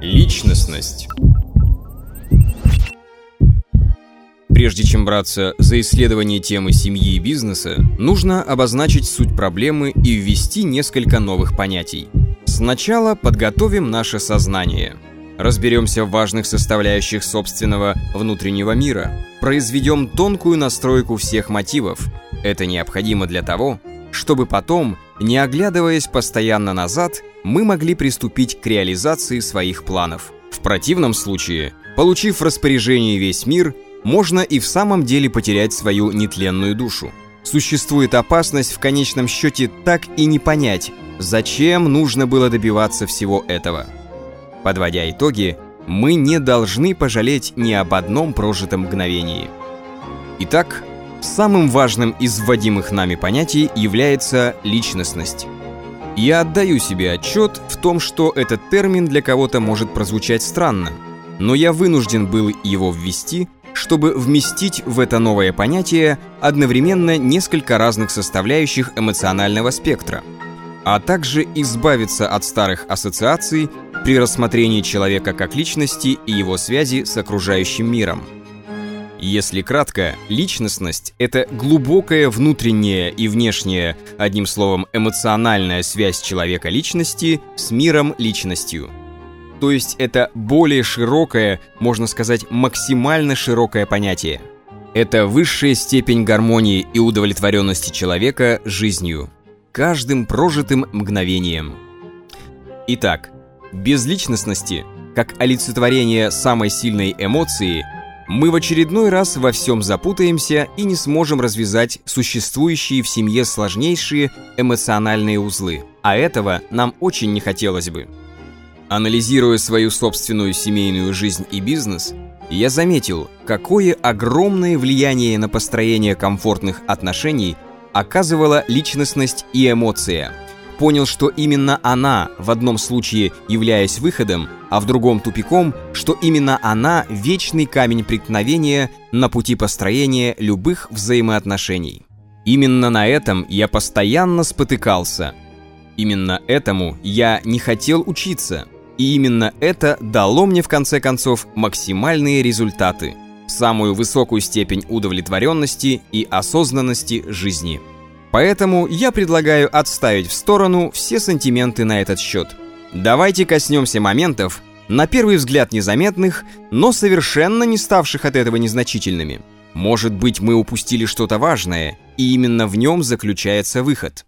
Личностность Прежде чем браться за исследование темы семьи и бизнеса, нужно обозначить суть проблемы и ввести несколько новых понятий. Сначала подготовим наше сознание. Разберемся в важных составляющих собственного внутреннего мира. Произведем тонкую настройку всех мотивов. Это необходимо для того, чтобы потом, не оглядываясь постоянно назад, мы могли приступить к реализации своих планов. В противном случае, получив распоряжение весь мир, можно и в самом деле потерять свою нетленную душу. Существует опасность в конечном счете так и не понять, зачем нужно было добиваться всего этого. Подводя итоги, мы не должны пожалеть ни об одном прожитом мгновении. Итак, самым важным из вводимых нами понятий является личностность. Я отдаю себе отчет в том, что этот термин для кого-то может прозвучать странно, но я вынужден был его ввести, чтобы вместить в это новое понятие одновременно несколько разных составляющих эмоционального спектра, а также избавиться от старых ассоциаций при рассмотрении человека как личности и его связи с окружающим миром. Если кратко, личностность — это глубокая внутренняя и внешняя, одним словом, эмоциональная связь человека личности с миром личностью — то есть это более широкое, можно сказать, максимально широкое понятие. Это высшая степень гармонии и удовлетворенности человека жизнью, каждым прожитым мгновением. Итак, без личностности, как олицетворение самой сильной эмоции, мы в очередной раз во всем запутаемся и не сможем развязать существующие в семье сложнейшие эмоциональные узлы. А этого нам очень не хотелось бы. Анализируя свою собственную семейную жизнь и бизнес, я заметил, какое огромное влияние на построение комфортных отношений оказывала личностность и эмоция. Понял, что именно она, в одном случае являясь выходом, а в другом тупиком, что именно она – вечный камень преткновения на пути построения любых взаимоотношений. Именно на этом я постоянно спотыкался. Именно этому я не хотел учиться – и именно это дало мне в конце концов максимальные результаты, самую высокую степень удовлетворенности и осознанности жизни. Поэтому я предлагаю отставить в сторону все сантименты на этот счет. Давайте коснемся моментов, на первый взгляд незаметных, но совершенно не ставших от этого незначительными. Может быть, мы упустили что-то важное, и именно в нем заключается выход.